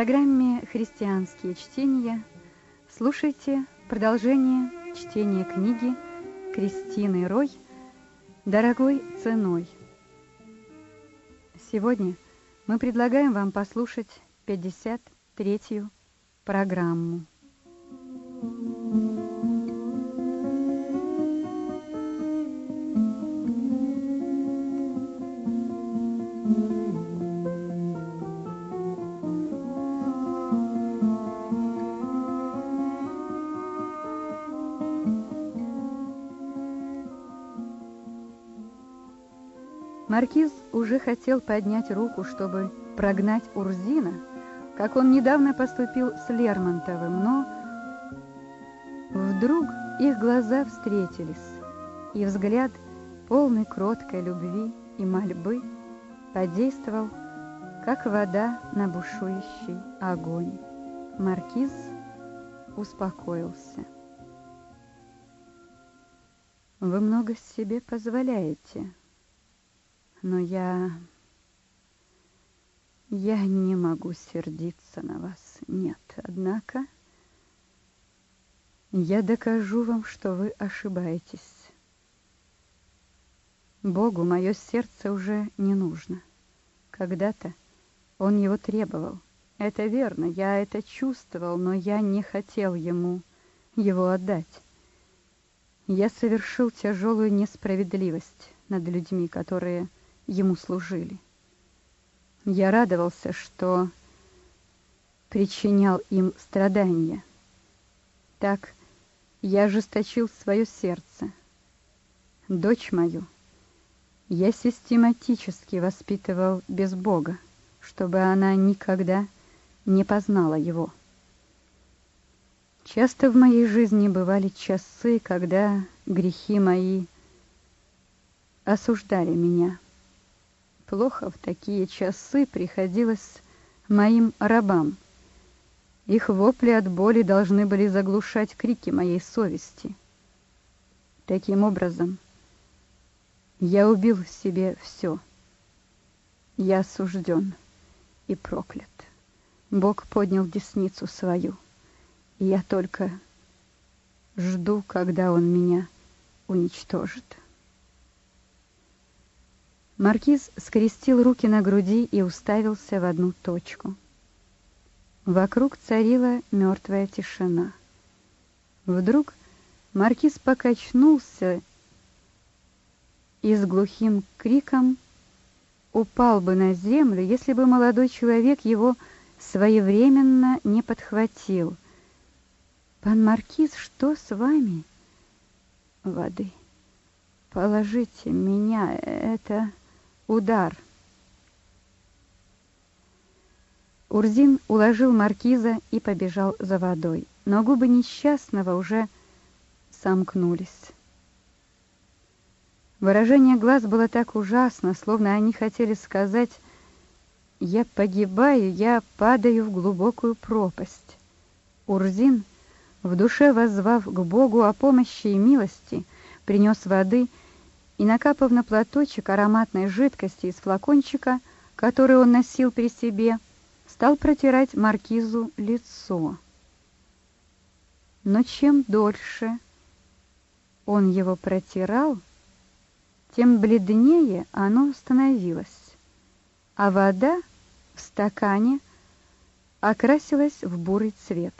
программе «Христианские чтения» слушайте продолжение чтения книги Кристины Рой «Дорогой ценой». Сегодня мы предлагаем вам послушать 53-ю программу. Маркиз уже хотел поднять руку, чтобы прогнать Урзина, как он недавно поступил с Лермонтовым, но вдруг их глаза встретились, и взгляд, полный кроткой любви и мольбы, подействовал, как вода на бушующий огонь. Маркиз успокоился. «Вы много себе позволяете», но я... Я не могу сердиться на вас, нет. Однако я докажу вам, что вы ошибаетесь. Богу мое сердце уже не нужно. Когда-то он его требовал. Это верно, я это чувствовал, но я не хотел ему его отдать. Я совершил тяжелую несправедливость над людьми, которые ему служили. Я радовался, что причинял им страдания. Так я ожесточил свое сердце. Дочь мою я систематически воспитывал без Бога, чтобы она никогда не познала Его. Часто в моей жизни бывали часы, когда грехи мои осуждали меня. Плохо в такие часы приходилось моим рабам. Их вопли от боли должны были заглушать крики моей совести. Таким образом, я убил в себе все. Я осужден и проклят. Бог поднял десницу свою, и я только жду, когда Он меня уничтожит. Маркиз скрестил руки на груди и уставился в одну точку. Вокруг царила мертвая тишина. Вдруг маркиз покачнулся и с глухим криком упал бы на землю, если бы молодой человек его своевременно не подхватил. «Пан Маркиз, что с вами?» «Воды. Положите меня, это...» Удар. Урзин уложил маркиза и побежал за водой, но губы несчастного уже сомкнулись. Выражение глаз было так ужасно, словно они хотели сказать «Я погибаю, я падаю в глубокую пропасть». Урзин, в душе воззвав к Богу о помощи и милости, принес воды и, накапав на платочек ароматной жидкости из флакончика, который он носил при себе, стал протирать маркизу лицо. Но чем дольше он его протирал, тем бледнее оно становилось, а вода в стакане окрасилась в бурый цвет.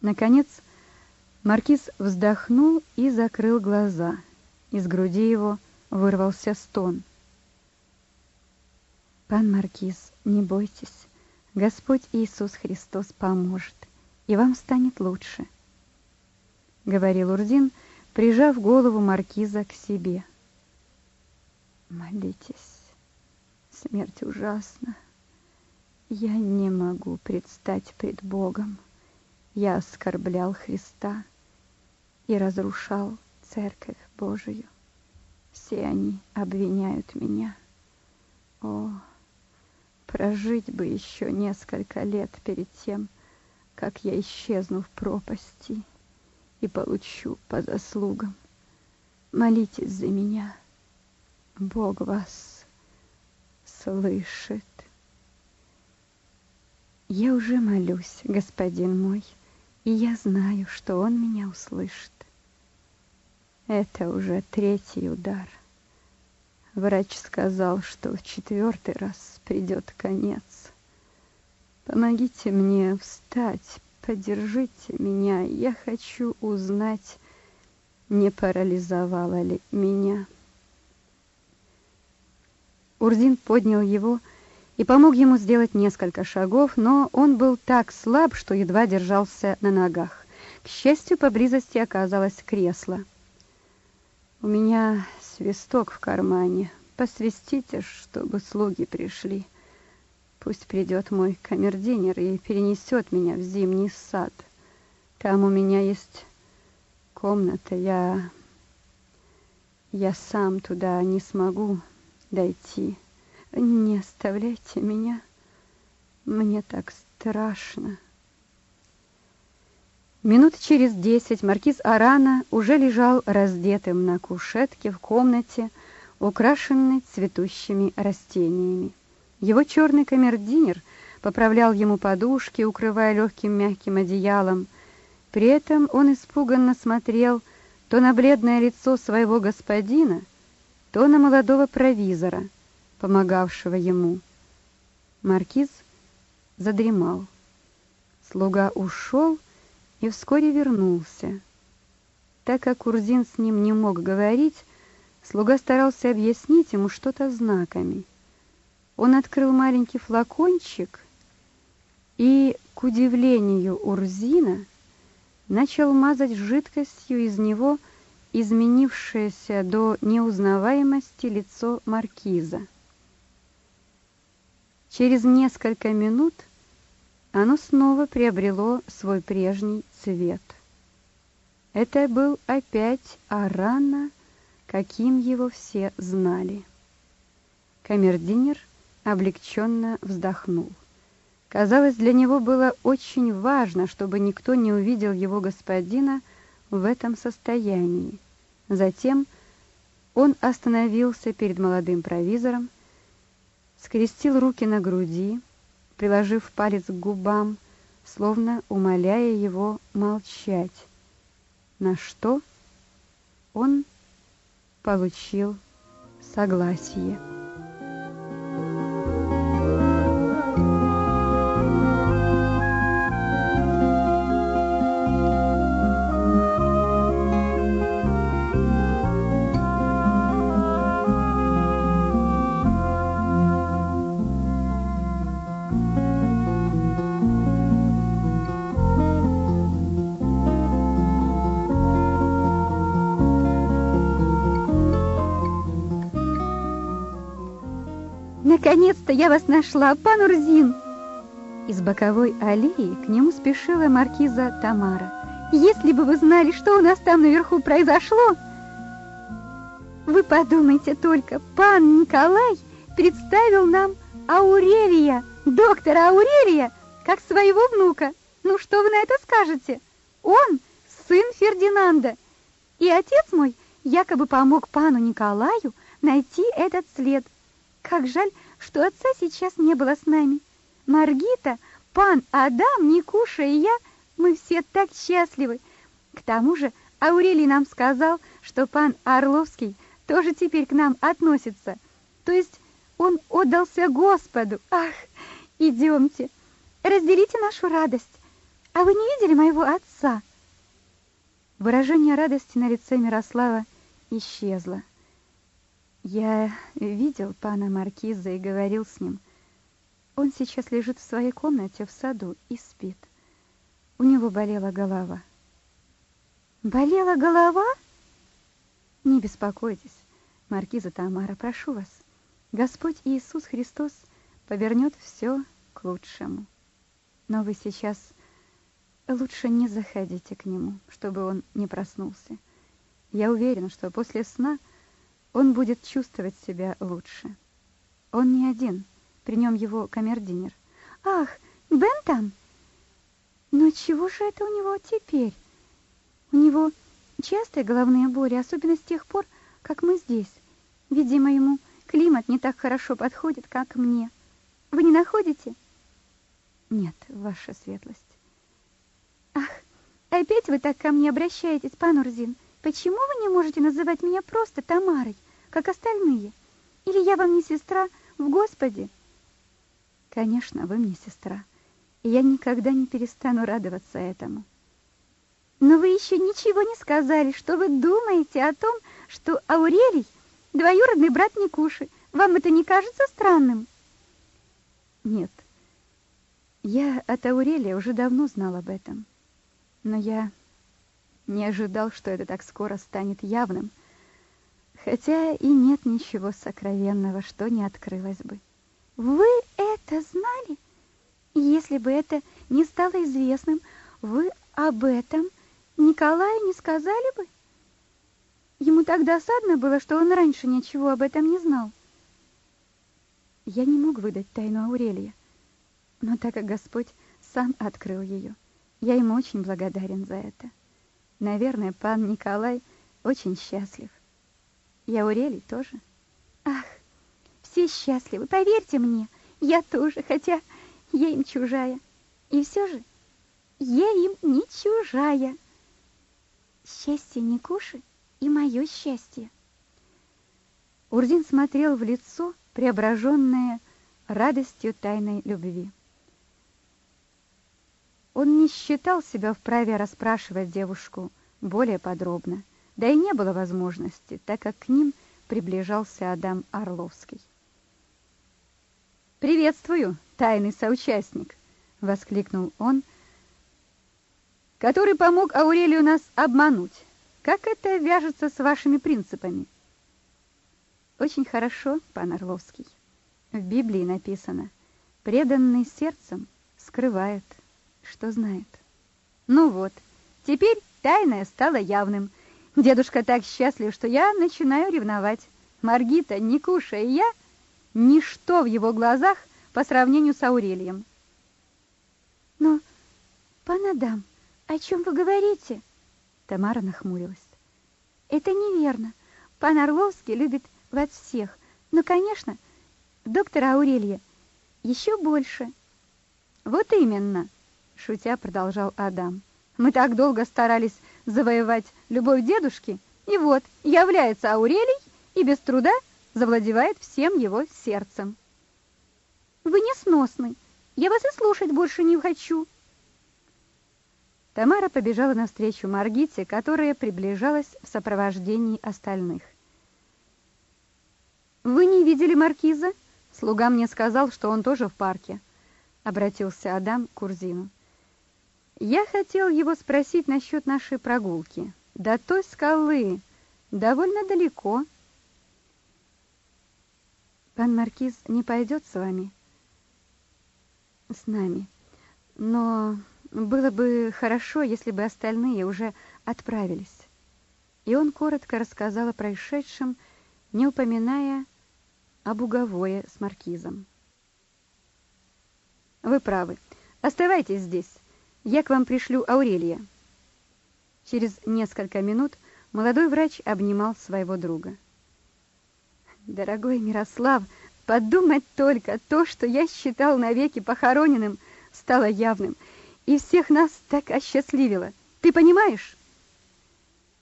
Наконец, Маркиз вздохнул и закрыл глаза. Из груди его вырвался стон. «Пан Маркиз, не бойтесь. Господь Иисус Христос поможет, и вам станет лучше», — говорил Урдин, прижав голову Маркиза к себе. «Молитесь. Смерть ужасна. Я не могу предстать пред Богом. Я оскорблял Христа» и разрушал Церковь Божию. Все они обвиняют меня. О, прожить бы еще несколько лет перед тем, как я исчезну в пропасти и получу по заслугам. Молитесь за меня. Бог вас слышит. Я уже молюсь, господин мой, и я знаю, что он меня услышит. Это уже третий удар. Врач сказал, что в четвертый раз придет конец. Помогите мне встать, поддержите меня. Я хочу узнать, не парализовало ли меня. Урзин поднял его и помог ему сделать несколько шагов, но он был так слаб, что едва держался на ногах. К счастью, поблизости оказалось кресло. У меня свисток в кармане. Посвистите, чтобы слуги пришли. Пусть придет мой камердинер и перенесет меня в зимний сад. Там у меня есть комната. Я я сам туда не смогу дойти. Не оставляйте меня. Мне так страшно. Минут через десять маркиз Арана уже лежал раздетым на кушетке в комнате, украшенной цветущими растениями. Его черный камердинер поправлял ему подушки, укрывая легким мягким одеялом. При этом он испуганно смотрел то на бледное лицо своего господина, то на молодого провизора, помогавшего ему. Маркиз задремал. Слуга ушел и вскоре вернулся. Так как Курзин с ним не мог говорить, слуга старался объяснить ему что-то знаками. Он открыл маленький флакончик и, к удивлению Урзина, начал мазать жидкостью из него изменившееся до неузнаваемости лицо маркиза. Через несколько минут оно снова приобрело свой прежний цвет. Это был опять Арана, каким его все знали. Камердинер облегченно вздохнул. Казалось, для него было очень важно, чтобы никто не увидел его господина в этом состоянии. Затем он остановился перед молодым провизором, скрестил руки на груди, приложив палец к губам, словно умоляя его молчать. На что он получил согласие. Наконец-то я вас нашла, пан Урзин!» Из боковой аллеи к нему спешила маркиза Тамара. «Если бы вы знали, что у нас там наверху произошло!» «Вы подумайте только, пан Николай представил нам Аурелия, доктора Аурелия, как своего внука. Ну что вы на это скажете? Он сын Фердинанда, и отец мой якобы помог пану Николаю найти этот след. Как жаль, что отца сейчас не было с нами. Маргита, пан Адам, Никуша и я, мы все так счастливы. К тому же Аурелий нам сказал, что пан Орловский тоже теперь к нам относится. То есть он отдался Господу. Ах, идемте, разделите нашу радость. А вы не видели моего отца? Выражение радости на лице Мирослава исчезло. Я видел пана Маркиза и говорил с ним. Он сейчас лежит в своей комнате в саду и спит. У него болела голова. Болела голова? Не беспокойтесь, Маркиза Тамара, прошу вас. Господь Иисус Христос повернет все к лучшему. Но вы сейчас лучше не заходите к нему, чтобы он не проснулся. Я уверен, что после сна он будет чувствовать себя лучше. Он не один, при нем его камердинер. Ах, Бен там? Но чего же это у него теперь? У него частые головные боли, особенно с тех пор, как мы здесь. Видимо, ему климат не так хорошо подходит, как мне. Вы не находите? Нет, ваша светлость. Ах, опять вы так ко мне обращаетесь, пан Урзин. Почему вы не можете называть меня просто Тамарой, как остальные? Или я вам не сестра в Господе? Конечно, вы мне сестра, и я никогда не перестану радоваться этому. Но вы еще ничего не сказали, что вы думаете о том, что Аурелий — двоюродный брат Никуши. Вам это не кажется странным? Нет. Я от Аурелия уже давно знал об этом. Но я не ожидал, что это так скоро станет явным. Хотя и нет ничего сокровенного, что не открылось бы. Вы это знали? Если бы это не стало известным, вы об этом Николаю не сказали бы? Ему так досадно было, что он раньше ничего об этом не знал. Я не мог выдать тайну Аурелия, но так как Господь сам открыл ее, я ему очень благодарен за это. Наверное, пан Николай очень счастлив. И Аурелий тоже. Ах, все счастливы, поверьте мне, я тоже, хотя я им чужая. И все же я им не чужая. Счастье Никуши и мое счастье. Урзин смотрел в лицо, преображенное радостью тайной любви. Он не считал себя вправе расспрашивать девушку более подробно, да и не было возможности, так как к ним приближался Адам Орловский. «Приветствую, тайный соучастник!» — воскликнул он, который помог Аурелию нас обмануть. Как это вяжется с вашими принципами? Очень хорошо, пан Орловский. В Библии написано, преданный сердцем скрывает что знает. Ну вот, теперь тайное стало явным. Дедушка так счастлив, что я начинаю ревновать. Маргита, Никуша и я — ничто в его глазах по сравнению с Аурелием. Но, пан Адам, о чем вы говорите? Тамара нахмурилась. Это неверно. Пан Орловский любит вас всех. Но, конечно, доктора Аурелия еще больше. Вот именно шутя продолжал Адам. Мы так долго старались завоевать любовь дедушки, и вот является Аурелий и без труда завладевает всем его сердцем. Вы несносный. Я вас и слушать больше не хочу. Тамара побежала навстречу Маргите, которая приближалась в сопровождении остальных. «Вы не видели маркиза? Слуга мне сказал, что он тоже в парке», — обратился Адам к Курзину. Я хотел его спросить насчет нашей прогулки. До той скалы довольно далеко. Пан Маркиз не пойдет с вами? С нами. Но было бы хорошо, если бы остальные уже отправились. И он коротко рассказал о происшедшем, не упоминая об уговоре с Маркизом. Вы правы. Оставайтесь здесь. Я к вам пришлю Аурелия. Через несколько минут молодой врач обнимал своего друга. Дорогой Мирослав, подумать только, то, что я считал навеки похороненным, стало явным, и всех нас так осчастливило. Ты понимаешь?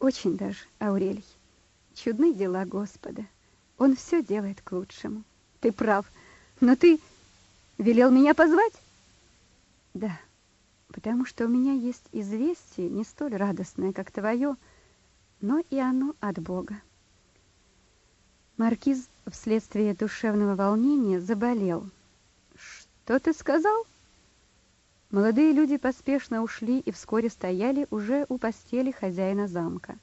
Очень даже, Аурелий. Чудны дела Господа. Он все делает к лучшему. Ты прав. Но ты велел меня позвать? Да потому что у меня есть известие не столь радостное, как твое, но и оно от Бога. Маркиз вследствие душевного волнения заболел. Что ты сказал? Молодые люди поспешно ушли и вскоре стояли уже у постели хозяина замка.